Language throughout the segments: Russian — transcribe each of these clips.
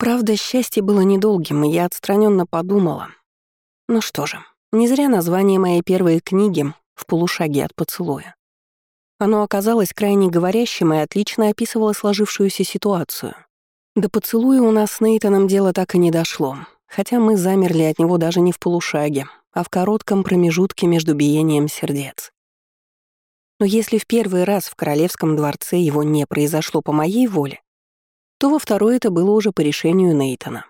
Правда, счастье было недолгим, и я отстраненно подумала. Ну что же, не зря название моей первой книги «В полушаге от поцелуя». Оно оказалось крайне говорящим и отлично описывало сложившуюся ситуацию. До поцелуя у нас с Нейтаном дело так и не дошло, хотя мы замерли от него даже не в полушаге, а в коротком промежутке между биением сердец. Но если в первый раз в королевском дворце его не произошло по моей воле, то во второй это было уже по решению Нейтона.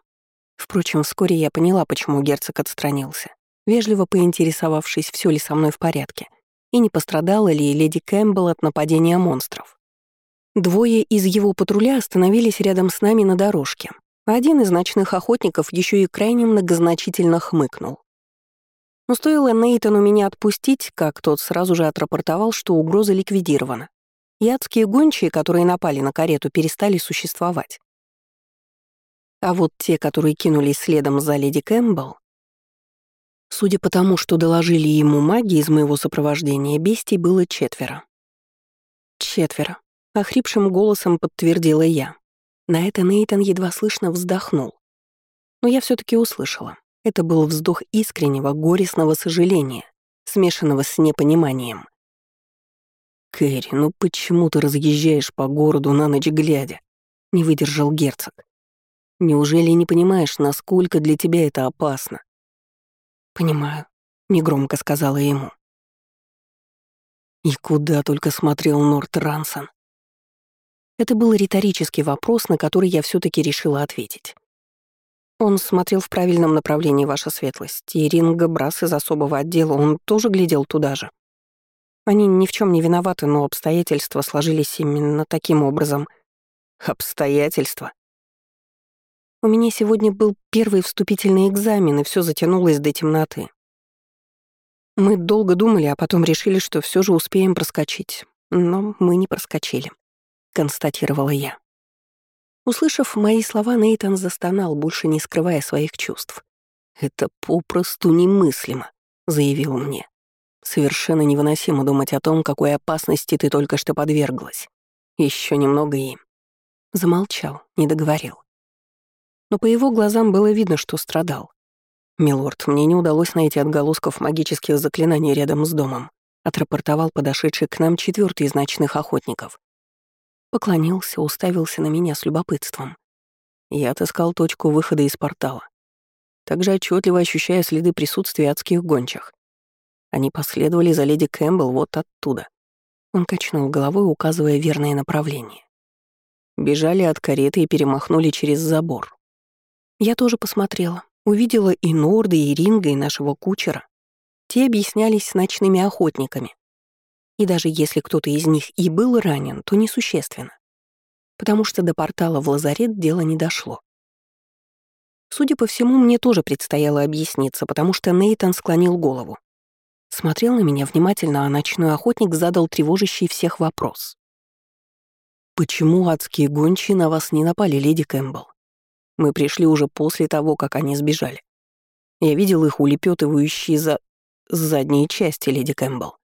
Впрочем, вскоре я поняла, почему герцог отстранился, вежливо поинтересовавшись, все ли со мной в порядке, и не пострадала ли леди Кэмпбелл от нападения монстров. Двое из его патруля остановились рядом с нами на дорожке. Один из ночных охотников еще и крайне многозначительно хмыкнул. Но стоило Нейтану меня отпустить, как тот сразу же отрапортовал, что угроза ликвидирована. Ядские гончие, которые напали на карету, перестали существовать. А вот те, которые кинулись следом за леди Кэмпбелл, судя по тому, что доложили ему маги из моего сопровождения, бестий было четверо. Четверо. Охрипшим голосом подтвердила я. На это Нейтан едва слышно вздохнул. Но я все таки услышала. Это был вздох искреннего, горестного сожаления, смешанного с непониманием. «Кэрри, ну почему ты разъезжаешь по городу на ночь глядя?» — не выдержал герцог. «Неужели не понимаешь, насколько для тебя это опасно?» «Понимаю», — негромко сказала ему. И куда только смотрел Норт Рансон. Это был риторический вопрос, на который я все таки решила ответить. Он смотрел в правильном направлении, ваша светлость, и Ринга Брас из особого отдела, он тоже глядел туда же. Они ни в чем не виноваты, но обстоятельства сложились именно таким образом. Обстоятельства? У меня сегодня был первый вступительный экзамен, и все затянулось до темноты. Мы долго думали, а потом решили, что все же успеем проскочить. Но мы не проскочили, констатировала я. Услышав мои слова, Нейтан застонал, больше не скрывая своих чувств. «Это попросту немыслимо», — заявил мне. Совершенно невыносимо думать о том, какой опасности ты только что подверглась. Еще немного и... Замолчал, не договорил. Но по его глазам было видно, что страдал. «Милорд, мне не удалось найти отголосков магических заклинаний рядом с домом», отрапортовал подошедший к нам четвертый из ночных охотников. Поклонился, уставился на меня с любопытством. Я отыскал точку выхода из портала. Также отчетливо ощущая следы присутствия адских гончих. Они последовали за леди Кэмпбелл вот оттуда. Он качнул головой, указывая верное направление. Бежали от кареты и перемахнули через забор. Я тоже посмотрела. Увидела и Норда, и Ринга, и нашего кучера. Те объяснялись с ночными охотниками. И даже если кто-то из них и был ранен, то несущественно. Потому что до портала в лазарет дело не дошло. Судя по всему, мне тоже предстояло объясниться, потому что Нейтан склонил голову. Смотрел на меня внимательно, а ночной охотник задал тревожащий всех вопрос. «Почему адские гончие на вас не напали, леди Кэмпбелл? Мы пришли уже после того, как они сбежали. Я видел их улепетывающие за... задние части, леди Кэмпбелл».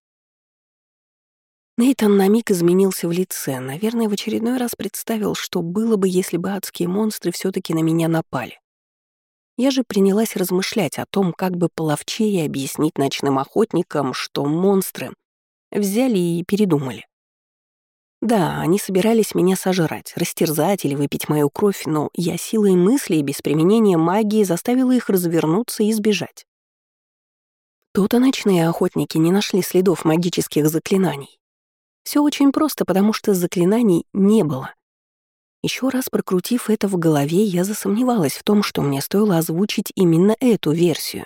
Нейтан на миг изменился в лице, наверное, в очередной раз представил, что было бы, если бы адские монстры все таки на меня напали. Я же принялась размышлять о том, как бы половчее объяснить ночным охотникам, что монстры взяли и передумали. Да, они собирались меня сожрать, растерзать или выпить мою кровь, но я силой мысли и без применения магии заставила их развернуться и сбежать. Тут-то ночные охотники не нашли следов магических заклинаний. Все очень просто, потому что заклинаний не было. Еще раз прокрутив это в голове, я засомневалась в том, что мне стоило озвучить именно эту версию.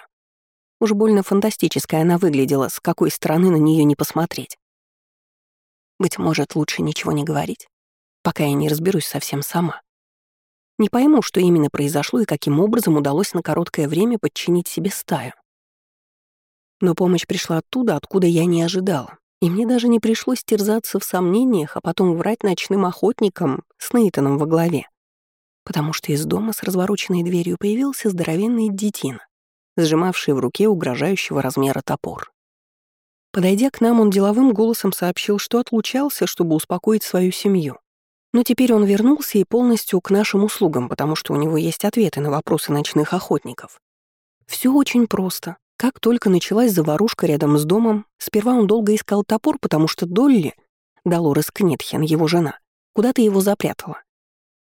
Уж больно фантастическая она выглядела, с какой стороны на нее не посмотреть. Быть может, лучше ничего не говорить, пока я не разберусь совсем сама. Не пойму, что именно произошло и каким образом удалось на короткое время подчинить себе стаю. Но помощь пришла оттуда, откуда я не ожидала. И мне даже не пришлось терзаться в сомнениях, а потом врать ночным охотникам с Нейтаном во главе. Потому что из дома с развороченной дверью появился здоровенный детина, сжимавший в руке угрожающего размера топор. Подойдя к нам, он деловым голосом сообщил, что отлучался, чтобы успокоить свою семью. Но теперь он вернулся и полностью к нашим услугам, потому что у него есть ответы на вопросы ночных охотников. Все очень просто. Как только началась заварушка рядом с домом, сперва он долго искал топор, потому что Долли, Долорес Книтхен, его жена, куда-то его запрятала.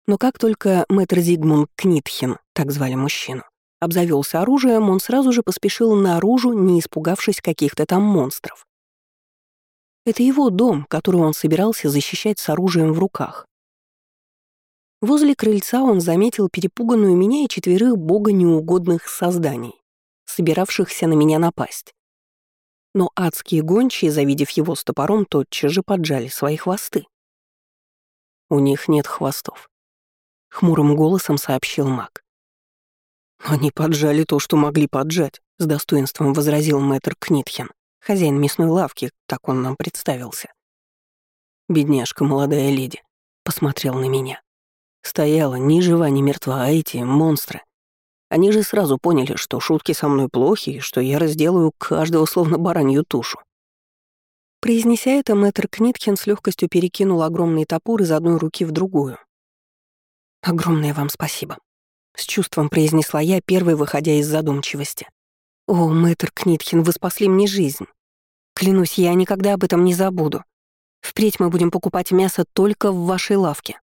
Но как только мэтр Зигмунд Книтхен, так звали мужчину, обзавелся оружием, он сразу же поспешил наружу, не испугавшись каких-то там монстров. Это его дом, который он собирался защищать с оружием в руках. Возле крыльца он заметил перепуганную меня и четверых бога неугодных созданий, собиравшихся на меня напасть. Но адские гончие, завидев его с топором, тотчас же поджали свои хвосты. «У них нет хвостов», — хмурым голосом сообщил маг. «Они поджали то, что могли поджать», — с достоинством возразил мэтр Книтхен, хозяин мясной лавки, так он нам представился. «Бедняжка, молодая леди», — посмотрел на меня. Стояла ни жива, ни мертва, а эти монстры. Они же сразу поняли, что шутки со мной плохи, и что я разделаю каждого словно баранью тушу. Произнеся это, мэтр Книткин с легкостью перекинул огромный топор из одной руки в другую. «Огромное вам спасибо», — с чувством произнесла я, первой выходя из задумчивости. «О, мэтр Книтхин, вы спасли мне жизнь. Клянусь, я никогда об этом не забуду. Впредь мы будем покупать мясо только в вашей лавке».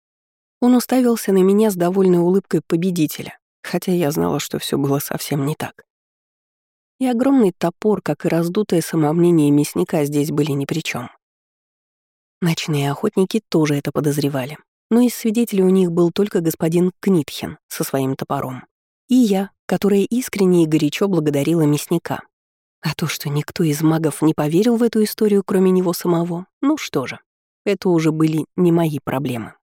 Он уставился на меня с довольной улыбкой победителя, хотя я знала, что все было совсем не так. И огромный топор, как и раздутое самомнение мясника, здесь были ни при чем. Ночные охотники тоже это подозревали, но из свидетелей у них был только господин Книтхен со своим топором. И я, которая искренне и горячо благодарила мясника. А то, что никто из магов не поверил в эту историю, кроме него самого, ну что же, это уже были не мои проблемы.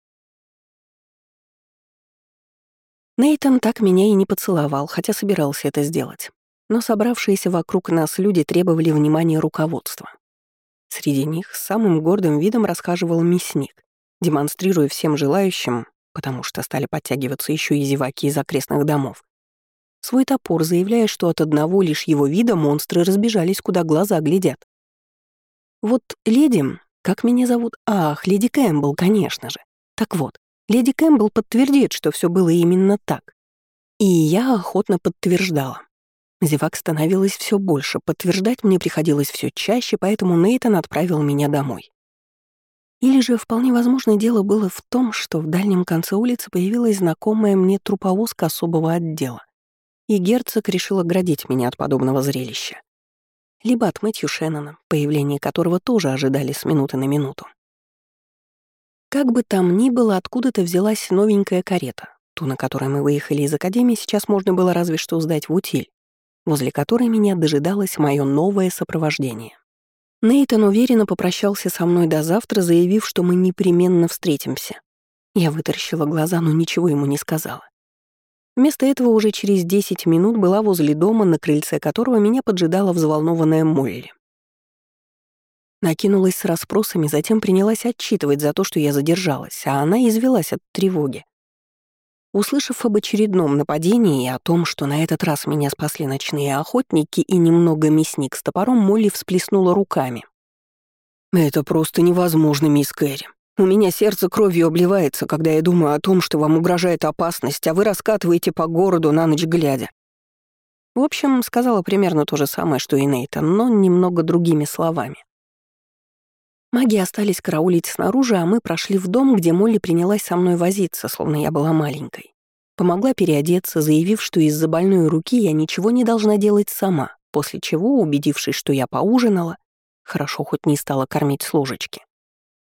Нейтан так меня и не поцеловал, хотя собирался это сделать. Но собравшиеся вокруг нас люди требовали внимания руководства. Среди них с самым гордым видом расхаживал мясник, демонстрируя всем желающим, потому что стали подтягиваться еще и зеваки из окрестных домов, свой топор, заявляя, что от одного лишь его вида монстры разбежались, куда глаза глядят. Вот леди, как меня зовут? Ах, леди Кэмпбелл, конечно же. Так вот, Леди Кэмпбелл подтвердит, что все было именно так. И я охотно подтверждала. Зевак становилось все больше, подтверждать мне приходилось все чаще, поэтому Нейтан отправил меня домой. Или же вполне возможно дело было в том, что в дальнем конце улицы появилась знакомая мне труповозка особого отдела, и герцог решил оградить меня от подобного зрелища. Либо от Мэтью Шеннона, появление которого тоже ожидали с минуты на минуту. Как бы там ни было, откуда-то взялась новенькая карета. Ту, на которой мы выехали из академии, сейчас можно было разве что сдать в утиль, возле которой меня дожидалось мое новое сопровождение. Нейтан уверенно попрощался со мной до завтра, заявив, что мы непременно встретимся. Я вытаращила глаза, но ничего ему не сказала. Вместо этого уже через 10 минут была возле дома, на крыльце которого меня поджидала взволнованная Молли. Накинулась с расспросами, затем принялась отчитывать за то, что я задержалась, а она извелась от тревоги. Услышав об очередном нападении и о том, что на этот раз меня спасли ночные охотники и немного мясник с топором, Молли всплеснула руками. «Это просто невозможно, мисс Кэрри. У меня сердце кровью обливается, когда я думаю о том, что вам угрожает опасность, а вы раскатываете по городу на ночь глядя». В общем, сказала примерно то же самое, что и Нейтан, но немного другими словами. Маги остались караулить снаружи, а мы прошли в дом, где Молли принялась со мной возиться, словно я была маленькой. Помогла переодеться, заявив, что из-за больной руки я ничего не должна делать сама, после чего, убедившись, что я поужинала, хорошо хоть не стала кормить с ложечки,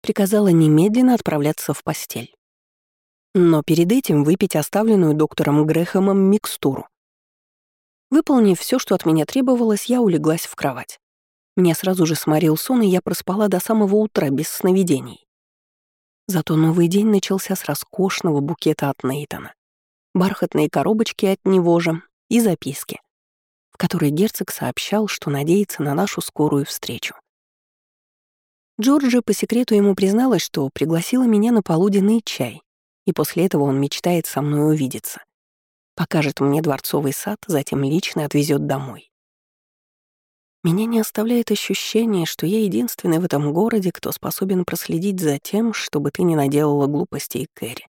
приказала немедленно отправляться в постель. Но перед этим выпить оставленную доктором Грэхэмом микстуру. Выполнив все, что от меня требовалось, я улеглась в кровать. Меня сразу же сморил сон, и я проспала до самого утра без сновидений. Зато новый день начался с роскошного букета от Нейтона, бархатные коробочки от него же и записки, в которой герцог сообщал, что надеется на нашу скорую встречу. Джорджи по секрету ему призналась, что пригласила меня на полуденный чай, и после этого он мечтает со мной увидеться. Покажет мне дворцовый сад, затем лично отвезет домой. Меня не оставляет ощущение, что я единственный в этом городе, кто способен проследить за тем, чтобы ты не наделала глупостей, Кэрри.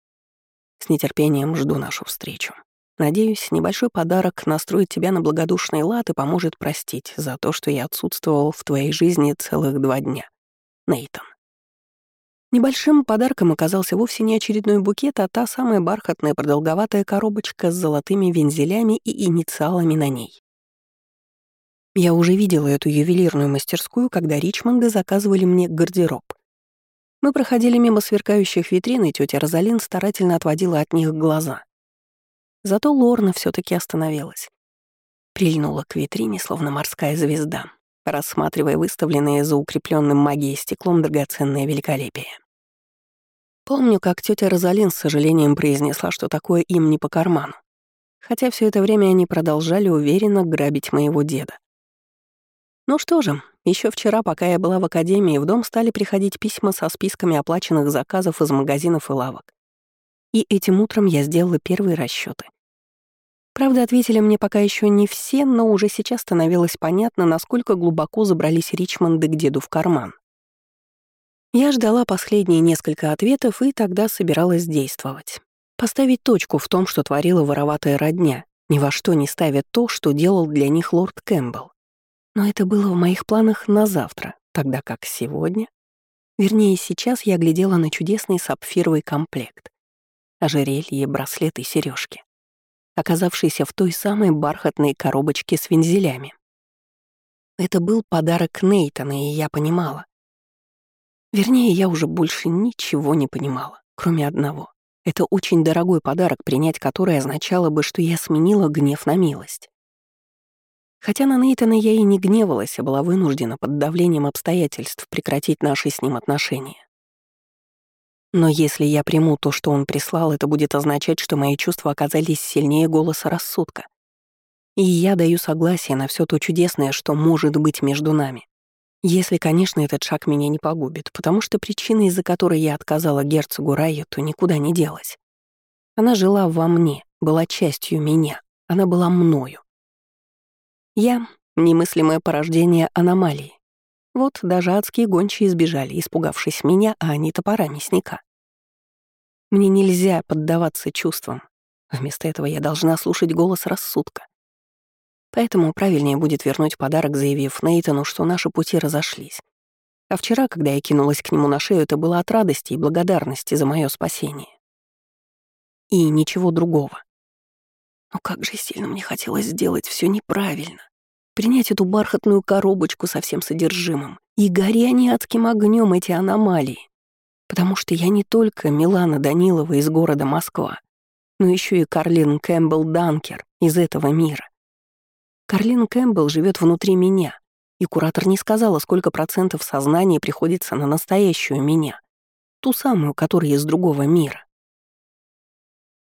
С нетерпением жду нашу встречу. Надеюсь, небольшой подарок настроит тебя на благодушный лад и поможет простить за то, что я отсутствовал в твоей жизни целых два дня. Нейтон. Небольшим подарком оказался вовсе не очередной букет, а та самая бархатная продолговатая коробочка с золотыми вензелями и инициалами на ней. Я уже видела эту ювелирную мастерскую, когда Ричмонды заказывали мне гардероб. Мы проходили мимо сверкающих витрин, и тетя Розалин старательно отводила от них глаза. Зато Лорна все таки остановилась. Прильнула к витрине, словно морская звезда, рассматривая выставленные за укрепленным магией стеклом драгоценное великолепие. Помню, как тетя Розалин с сожалением произнесла, что такое им не по карману. Хотя все это время они продолжали уверенно грабить моего деда. Ну что же, еще вчера, пока я была в академии, в дом стали приходить письма со списками оплаченных заказов из магазинов и лавок. И этим утром я сделала первые расчеты. Правда, ответили мне пока еще не все, но уже сейчас становилось понятно, насколько глубоко забрались Ричмонды к деду в карман. Я ждала последние несколько ответов и тогда собиралась действовать. Поставить точку в том, что творила вороватая родня, ни во что не ставя то, что делал для них лорд Кэмпбелл. Но это было в моих планах на завтра, тогда как сегодня... Вернее, сейчас я глядела на чудесный сапфировый комплект. Ожерелье, браслеты сережки, оказавшиеся в той самой бархатной коробочке с вензелями. Это был подарок Нейтана, и я понимала. Вернее, я уже больше ничего не понимала, кроме одного. Это очень дорогой подарок, принять который означало бы, что я сменила гнев на милость. Хотя на Нейтана я и не гневалась, а была вынуждена под давлением обстоятельств прекратить наши с ним отношения. Но если я приму то, что он прислал, это будет означать, что мои чувства оказались сильнее голоса рассудка. И я даю согласие на все то чудесное, что может быть между нами. Если, конечно, этот шаг меня не погубит, потому что причина, из-за которой я отказала герцогу Райету, никуда не делась. Она жила во мне, была частью меня, она была мною. Я — немыслимое порождение аномалии. Вот даже адские гончие избежали, испугавшись меня, а не топора мясника. Мне нельзя поддаваться чувствам. Вместо этого я должна слушать голос рассудка. Поэтому правильнее будет вернуть подарок, заявив Нейтану, что наши пути разошлись. А вчера, когда я кинулась к нему на шею, это было от радости и благодарности за мое спасение. И ничего другого. Но как же сильно мне хотелось сделать все неправильно. Принять эту бархатную коробочку со всем содержимым. И гори они адским огнем эти аномалии. Потому что я не только Милана Данилова из города Москва, но еще и Карлин Кэмпбелл Данкер из этого мира. Карлин Кэмпбелл живет внутри меня, и куратор не сказала, сколько процентов сознания приходится на настоящую меня, ту самую, которая из другого мира.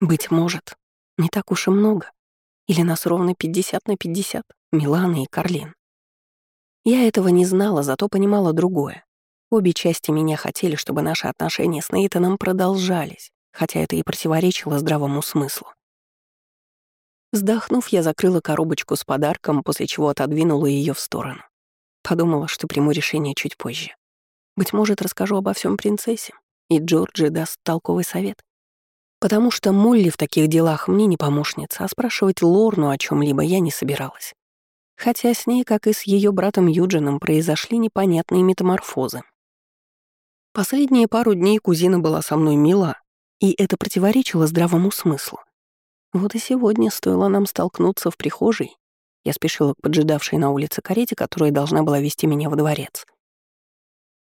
Быть может, не так уж и много. Или нас ровно 50 на 50, Милана и Карлин. Я этого не знала, зато понимала другое. Обе части меня хотели, чтобы наши отношения с Нейтаном продолжались, хотя это и противоречило здравому смыслу. Вздохнув, я закрыла коробочку с подарком, после чего отодвинула ее в сторону. Подумала, что приму решение чуть позже. Быть может, расскажу обо всем принцессе, и Джорджи даст толковый совет. Потому что Молли в таких делах мне не помощница, а спрашивать Лорну о чем либо я не собиралась. Хотя с ней, как и с ее братом Юджином, произошли непонятные метаморфозы. Последние пару дней кузина была со мной мила, и это противоречило здравому смыслу. Вот и сегодня стоило нам столкнуться в прихожей. Я спешила к поджидавшей на улице карете, которая должна была вести меня во дворец.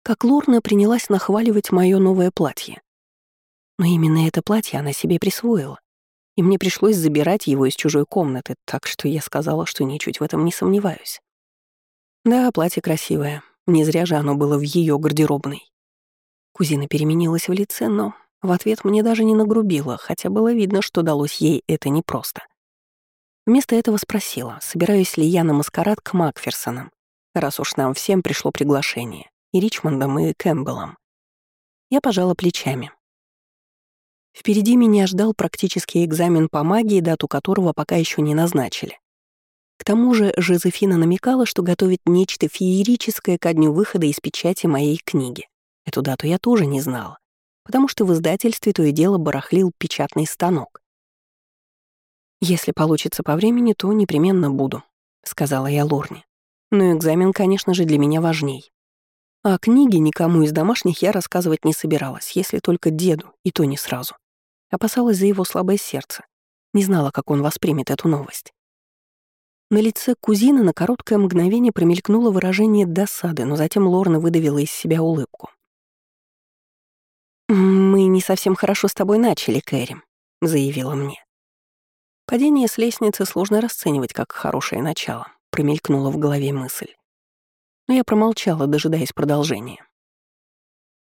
Как Лорна принялась нахваливать мое новое платье. Но именно это платье она себе присвоила. И мне пришлось забирать его из чужой комнаты, так что я сказала, что ничуть в этом не сомневаюсь. Да, платье красивое. Не зря же оно было в ее гардеробной. Кузина переменилась в лице, но в ответ мне даже не нагрубила, хотя было видно, что далось ей это непросто. Вместо этого спросила, собираюсь ли я на маскарад к Макферсонам, раз уж нам всем пришло приглашение, и Ричмондом, и Кэмпбеллом. Я пожала плечами. Впереди меня ждал практический экзамен по магии, дату которого пока еще не назначили. К тому же Жозефина намекала, что готовит нечто феерическое ко дню выхода из печати моей книги. Эту дату я тоже не знала, потому что в издательстве то и дело барахлил печатный станок. «Если получится по времени, то непременно буду», — сказала я Лорне. «Но экзамен, конечно же, для меня важней. А книги никому из домашних я рассказывать не собиралась, если только деду, и то не сразу. Опасалась за его слабое сердце. Не знала, как он воспримет эту новость. На лице кузины на короткое мгновение промелькнуло выражение досады, но затем Лорна выдавила из себя улыбку. «Мы не совсем хорошо с тобой начали, Кэрри», — заявила мне. Падение с лестницы сложно расценивать как хорошее начало, промелькнула в голове мысль. Но я промолчала, дожидаясь продолжения.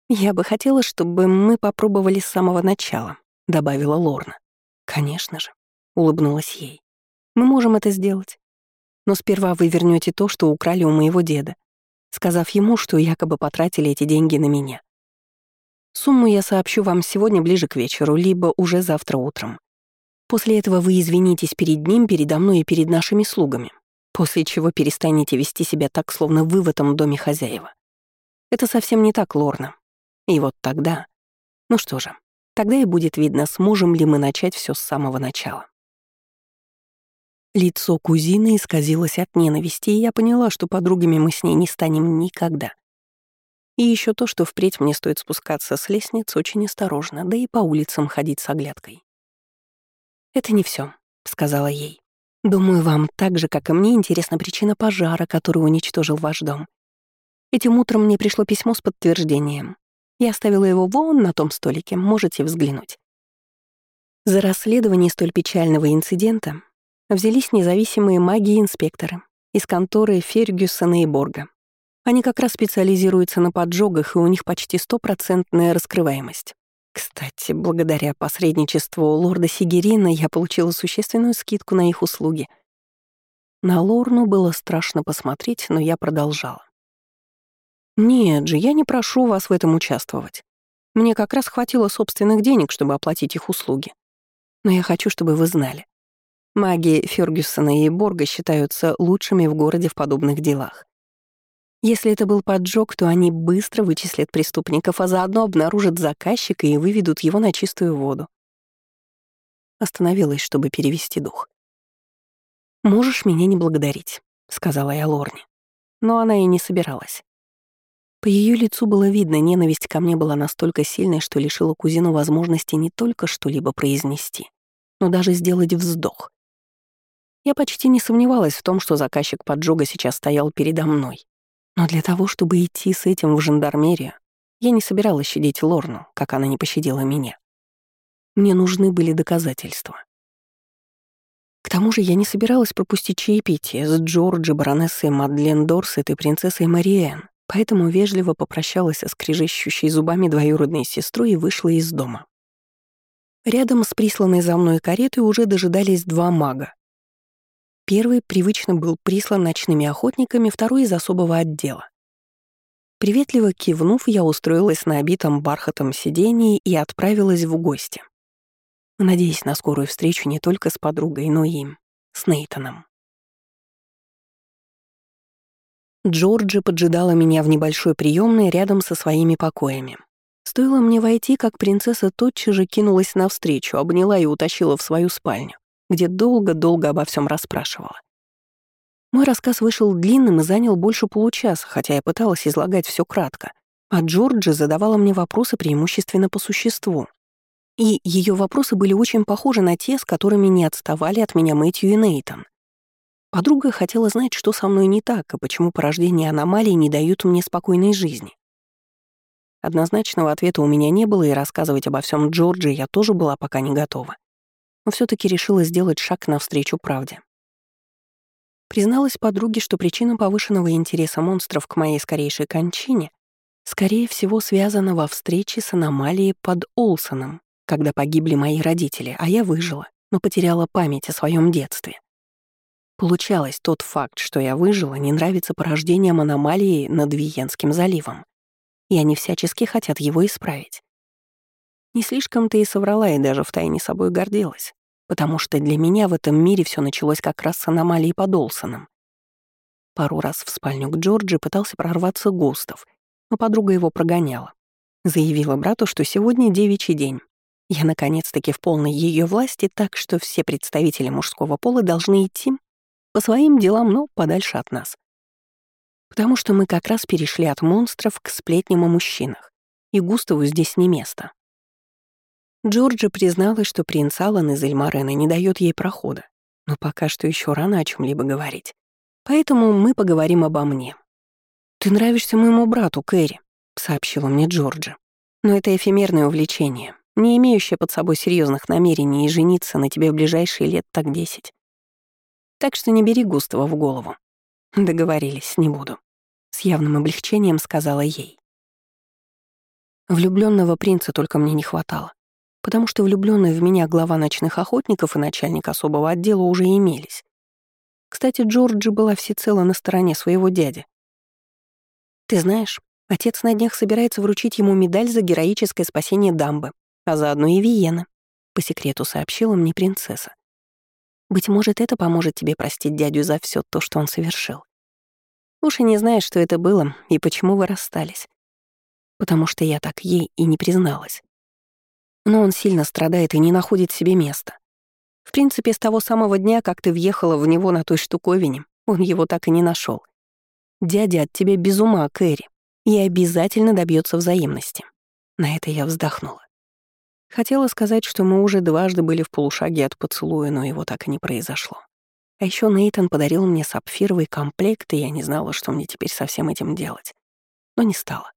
«Я бы хотела, чтобы мы попробовали с самого начала», — добавила Лорна. «Конечно же», — улыбнулась ей. «Мы можем это сделать. Но сперва вы вернете то, что украли у моего деда, сказав ему, что якобы потратили эти деньги на меня. Сумму я сообщу вам сегодня ближе к вечеру, либо уже завтра утром. После этого вы извинитесь перед ним, передо мной и перед нашими слугами, после чего перестанете вести себя так, словно вы в этом доме хозяева. Это совсем не так, Лорна. И вот тогда... Ну что же, тогда и будет видно, сможем ли мы начать все с самого начала. Лицо кузины исказилось от ненависти, и я поняла, что подругами мы с ней не станем никогда. И еще то, что впредь мне стоит спускаться с лестниц очень осторожно, да и по улицам ходить с оглядкой. «Это не все, сказала ей. «Думаю, вам так же, как и мне, интересна причина пожара, который уничтожил ваш дом. Этим утром мне пришло письмо с подтверждением. Я оставила его вон на том столике, можете взглянуть». За расследование столь печального инцидента взялись независимые маги-инспекторы из конторы Фергюсона и Борга. Они как раз специализируются на поджогах, и у них почти стопроцентная раскрываемость. Кстати, благодаря посредничеству лорда Сигерина я получила существенную скидку на их услуги. На Лорну было страшно посмотреть, но я продолжала. «Нет же, я не прошу вас в этом участвовать. Мне как раз хватило собственных денег, чтобы оплатить их услуги. Но я хочу, чтобы вы знали. Маги Фергюсона и Борга считаются лучшими в городе в подобных делах. Если это был поджог, то они быстро вычислят преступников, а заодно обнаружат заказчика и выведут его на чистую воду. Остановилась, чтобы перевести дух. «Можешь меня не благодарить», — сказала я Лорне. Но она и не собиралась. По ее лицу было видно, ненависть ко мне была настолько сильной, что лишила кузину возможности не только что-либо произнести, но даже сделать вздох. Я почти не сомневалась в том, что заказчик поджога сейчас стоял передо мной. Но для того, чтобы идти с этим в жандармерию, я не собиралась щадить Лорну, как она не пощадила меня. Мне нужны были доказательства. К тому же я не собиралась пропустить чаепитие с Джорджи, баронессой Мадлен Дорсет и принцессой Мариэн, поэтому вежливо попрощалась со скрежещущей зубами двоюродной сестрой и вышла из дома. Рядом с присланной за мной каретой уже дожидались два мага Первый привычно был прислан ночными охотниками, второй из особого отдела. Приветливо кивнув, я устроилась на обитом бархатом сидении и отправилась в гости. Надеясь на скорую встречу не только с подругой, но и им, с Нейтаном. Джорджи поджидала меня в небольшой приемной рядом со своими покоями. Стоило мне войти, как принцесса тотчас же кинулась навстречу, обняла и утащила в свою спальню где долго-долго обо всем расспрашивала. Мой рассказ вышел длинным и занял больше получаса, хотя я пыталась излагать все кратко, а Джорджи задавала мне вопросы преимущественно по существу. И ее вопросы были очень похожи на те, с которыми не отставали от меня Мэтью и Нейтан. Подруга хотела знать, что со мной не так, и почему порождение аномалий не дают мне спокойной жизни. Однозначного ответа у меня не было, и рассказывать обо всем Джорджи я тоже была пока не готова но все таки решила сделать шаг навстречу правде. Призналась подруге, что причина повышенного интереса монстров к моей скорейшей кончине скорее всего связана во встрече с аномалией под Олсоном, когда погибли мои родители, а я выжила, но потеряла память о своем детстве. Получалось, тот факт, что я выжила, не нравится порождением аномалии над Виенским заливом, и они всячески хотят его исправить. Не слишком-то и соврала, и даже втайне собой гордилась. потому что для меня в этом мире все началось как раз с аномалией под Олсоном. Пару раз в спальню к Джорджи пытался прорваться Густав, но подруга его прогоняла. Заявила брату, что сегодня девичий день. Я наконец-таки в полной ее власти, так что все представители мужского пола должны идти по своим делам, но подальше от нас. Потому что мы как раз перешли от монстров к сплетням о мужчинах, и Густаву здесь не место. Джорджи призналась, что принц Аллан из Эльмарена не дает ей прохода, но пока что еще рано о чем либо говорить. Поэтому мы поговорим обо мне. «Ты нравишься моему брату, Кэрри», — сообщила мне Джорджи. «Но это эфемерное увлечение, не имеющее под собой серьезных намерений и жениться на тебе в ближайшие лет так десять. Так что не бери Густава в голову». Договорились, не буду. С явным облегчением сказала ей. Влюбленного принца только мне не хватало, потому что влюбленные в меня глава ночных охотников и начальник особого отдела уже имелись. Кстати, Джорджи была всецело на стороне своего дяди. «Ты знаешь, отец на днях собирается вручить ему медаль за героическое спасение дамбы, а заодно и Виены», — по секрету сообщила мне принцесса. «Быть может, это поможет тебе простить дядю за все то, что он совершил. Уж и не знаешь, что это было и почему вы расстались. Потому что я так ей и не призналась. Но он сильно страдает и не находит себе места. В принципе, с того самого дня, как ты въехала в него на той штуковине, он его так и не нашел. Дядя от тебя без ума, Кэрри, и обязательно добьется взаимности. На это я вздохнула. Хотела сказать, что мы уже дважды были в полушаге от поцелуя, но его так и не произошло. А еще Нейтан подарил мне сапфировый комплект, и я не знала, что мне теперь со всем этим делать. Но не стала.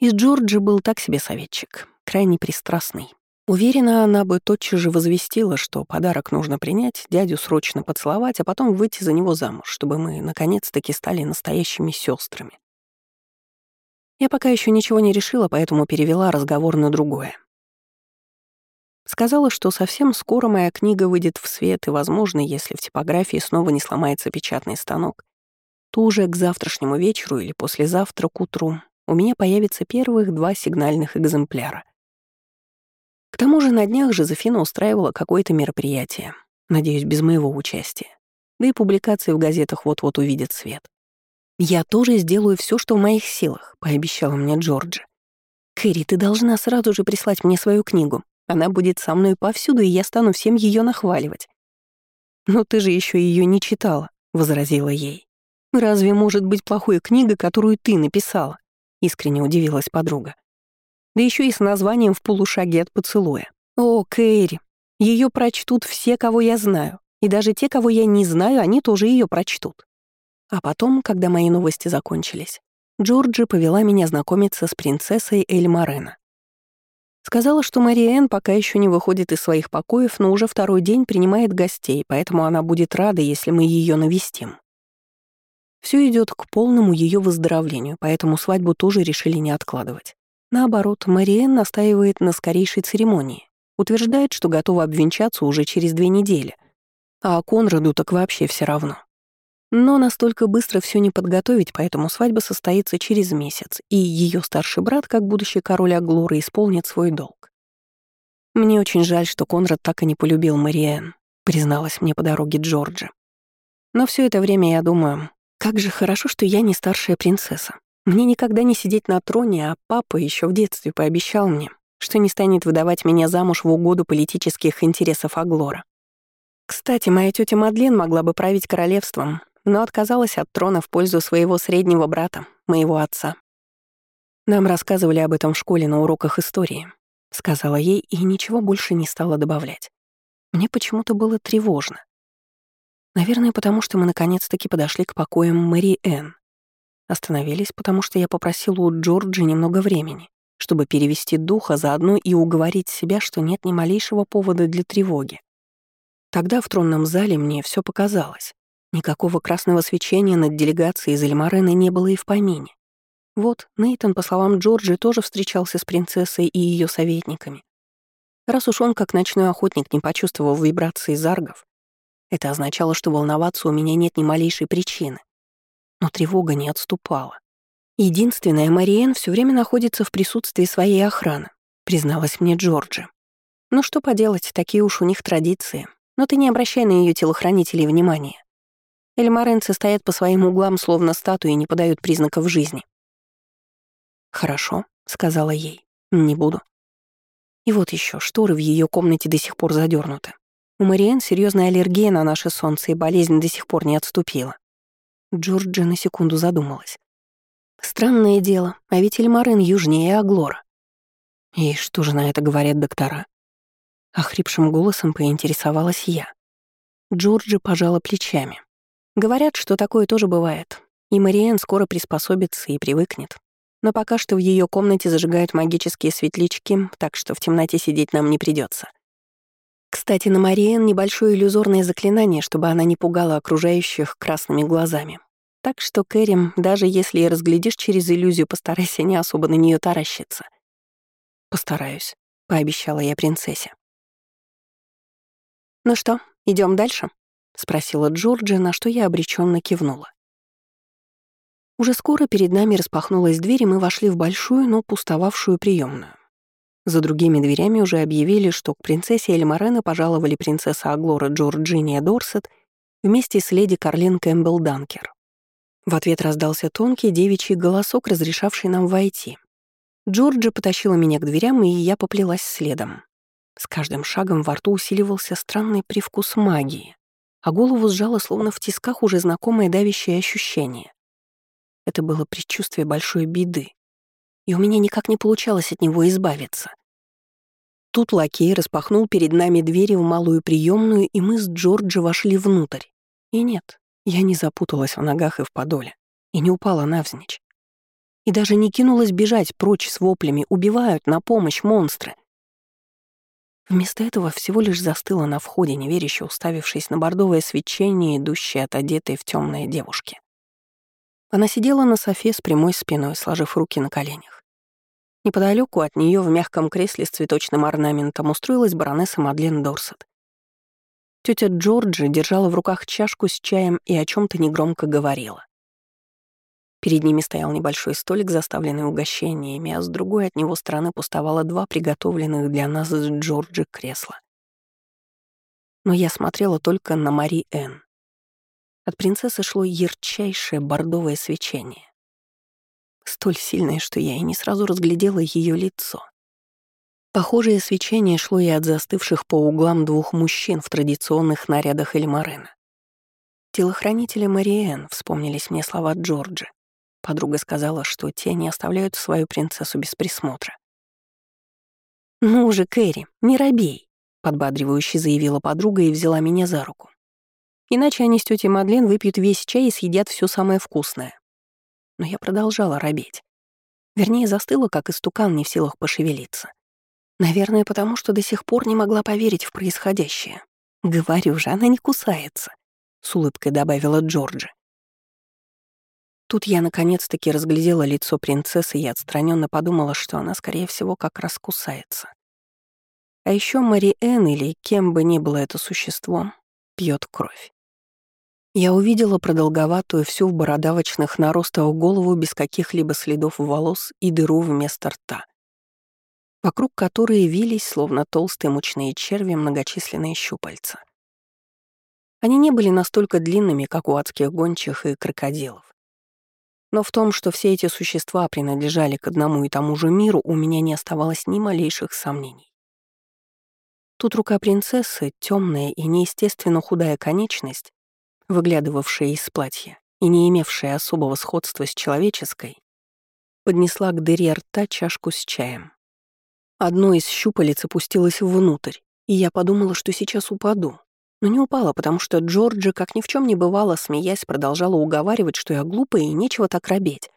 Из Джорджи был так себе советчик, крайне пристрастный, Уверена, она бы тотчас же возвестила, что подарок нужно принять, дядю срочно поцеловать, а потом выйти за него замуж, чтобы мы наконец-таки стали настоящими сестрами. Я пока еще ничего не решила, поэтому перевела разговор на другое. Сказала, что совсем скоро моя книга выйдет в свет, и, возможно, если в типографии снова не сломается печатный станок, то уже к завтрашнему вечеру или послезавтра к утру у меня появится первых два сигнальных экземпляра — к тому же на днях Жозефина устраивала какое-то мероприятие, надеюсь, без моего участия. Да и публикации в газетах вот-вот увидят свет. «Я тоже сделаю все, что в моих силах», — пообещала мне Джорджи. «Кэрри, ты должна сразу же прислать мне свою книгу. Она будет со мной повсюду, и я стану всем ее нахваливать». «Но ты же еще ее не читала», — возразила ей. «Разве может быть плохой книга, которую ты написала?» — искренне удивилась подруга да еще и с названием «В полушаге от поцелуя». О, Кэрри, ее прочтут все, кого я знаю, и даже те, кого я не знаю, они тоже ее прочтут. А потом, когда мои новости закончились, Джорджи повела меня знакомиться с принцессой Эль Морено. Сказала, что Мариэн пока еще не выходит из своих покоев, но уже второй день принимает гостей, поэтому она будет рада, если мы ее навестим. Все идет к полному ее выздоровлению, поэтому свадьбу тоже решили не откладывать. Наоборот, Мариэн настаивает на скорейшей церемонии, утверждает, что готова обвенчаться уже через две недели. А Конраду так вообще все равно. Но настолько быстро все не подготовить, поэтому свадьба состоится через месяц, и ее старший брат, как будущий король Аглоры, исполнит свой долг. Мне очень жаль, что Конрад так и не полюбил Мариэн, призналась мне по дороге Джорджи. Но все это время я думаю, как же хорошо, что я не старшая принцесса. Мне никогда не сидеть на троне, а папа еще в детстве пообещал мне, что не станет выдавать меня замуж в угоду политических интересов Аглора. Кстати, моя тетя Мадлен могла бы править королевством, но отказалась от трона в пользу своего среднего брата, моего отца. Нам рассказывали об этом в школе на уроках истории, сказала ей и ничего больше не стала добавлять. Мне почему-то было тревожно. Наверное, потому что мы наконец-таки подошли к покоям Мэри Энн. Остановились, потому что я попросила у Джорджи немного времени, чтобы перевести дух, а заодно и уговорить себя, что нет ни малейшего повода для тревоги. Тогда в тронном зале мне все показалось. Никакого красного свечения над делегацией из Эльмарена не было и в помине. Вот, Нейтон, по словам Джорджи, тоже встречался с принцессой и ее советниками. Раз уж он, как ночной охотник, не почувствовал вибрации заргов, это означало, что волноваться у меня нет ни малейшей причины но тревога не отступала. Единственная, Мариэн все время находится в присутствии своей охраны, призналась мне Джорджи. Ну что поделать, такие уж у них традиции. Но ты не обращай на ее телохранителей внимания. Эльмаренцы стоят по своим углам, словно статуи, не подают признаков жизни. «Хорошо», — сказала ей. «Не буду». И вот еще шторы в ее комнате до сих пор задернуты. У Мариэн серьезная аллергия на наше солнце, и болезнь до сих пор не отступила. Джорджи на секунду задумалась. Странное дело, а ведь Эльмарен южнее Аглора. И что же на это говорят доктора? Охрипшим голосом поинтересовалась я. Джорджи пожала плечами. Говорят, что такое тоже бывает. И Мариэн скоро приспособится и привыкнет. Но пока что в ее комнате зажигают магические светлячки, так что в темноте сидеть нам не придется. Кстати, на Мариэн небольшое иллюзорное заклинание, чтобы она не пугала окружающих красными глазами. Так что, Кэрим, даже если и разглядишь через иллюзию, постарайся не особо на нее таращиться. «Постараюсь», — пообещала я принцессе. «Ну что, идем дальше?» — спросила Джорджи, на что я обреченно кивнула. Уже скоро перед нами распахнулась дверь, и мы вошли в большую, но пустовавшую приемную. За другими дверями уже объявили, что к принцессе Эльмарена пожаловали принцесса Аглора Джорджиния Дорсет вместе с леди Карлин Кэмпбелл Данкер. В ответ раздался тонкий девичий голосок, разрешавший нам войти. Джорджи потащила меня к дверям, и я поплелась следом. С каждым шагом во рту усиливался странный привкус магии, а голову сжало словно в тисках уже знакомое давящее ощущение. Это было предчувствие большой беды, и у меня никак не получалось от него избавиться. Тут лакей распахнул перед нами двери в малую приемную, и мы с Джорджи вошли внутрь. И нет, я не запуталась в ногах и в подоле, и не упала навзничь. И даже не кинулась бежать прочь с воплями «убивают, на помощь, монстры!» Вместо этого всего лишь застыла на входе, неверяще уставившись на бордовое свечение, идущее от одетой в темные девушки. Она сидела на софе с прямой спиной, сложив руки на коленях. Неподалеку от нее в мягком кресле с цветочным орнаментом устроилась баронесса Мадлен Дорсет. Тетя Джорджи держала в руках чашку с чаем и о чем то негромко говорила. Перед ними стоял небольшой столик, заставленный угощениями, а с другой от него стороны пустовало два приготовленных для нас с Джорджи кресла. Но я смотрела только на Мари Энн. От принцессы шло ярчайшее бордовое свечение. Столь сильное, что я и не сразу разглядела ее лицо. Похожее свечение шло и от застывших по углам двух мужчин в традиционных нарядах Эльмарена. Телохранители Мариэн, вспомнились мне слова Джорджи. Подруга сказала, что те не оставляют свою принцессу без присмотра. «Ну же, Кэрри, не робей», — подбадривающе заявила подруга и взяла меня за руку. Иначе они с тетей Мадлен выпьют весь чай и съедят все самое вкусное. Но я продолжала робеть. Вернее, застыла, как истукан, не в силах пошевелиться. Наверное, потому что до сих пор не могла поверить в происходящее. «Говорю же, она не кусается», — с улыбкой добавила Джорджи. Тут я наконец-таки разглядела лицо принцессы и отстраненно подумала, что она, скорее всего, как раз кусается. А еще Мари Энн или кем бы ни было это существо, пьет кровь. Я увидела продолговатую всю в бородавочных наростах голову без каких-либо следов волос и дыру вместо рта, вокруг которой вились, словно толстые мучные черви, многочисленные щупальца. Они не были настолько длинными, как у адских гончих и крокодилов. Но в том, что все эти существа принадлежали к одному и тому же миру, у меня не оставалось ни малейших сомнений. Тут рука принцессы, темная и неестественно худая конечность, выглядывавшая из платья и не имевшая особого сходства с человеческой, поднесла к дыре рта чашку с чаем. Одно из щупалец опустилось внутрь, и я подумала, что сейчас упаду. Но не упала, потому что Джорджи, как ни в чем не бывало, смеясь, продолжала уговаривать, что я глупая и нечего так робеть.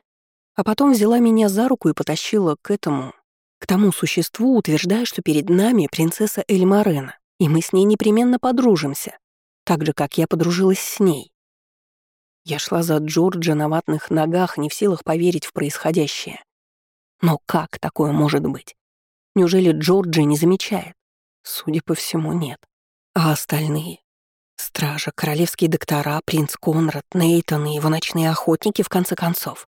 А потом взяла меня за руку и потащила к этому, к тому существу, утверждая, что перед нами принцесса Эльмарена, и мы с ней непременно подружимся так же, как я подружилась с ней. Я шла за Джорджа на ватных ногах, не в силах поверить в происходящее. Но как такое может быть? Неужели Джорджи не замечает? Судя по всему, нет. А остальные? Стража, королевские доктора, принц Конрад, Нейтан и его ночные охотники, в конце концов.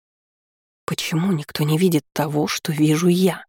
Почему никто не видит того, что вижу я?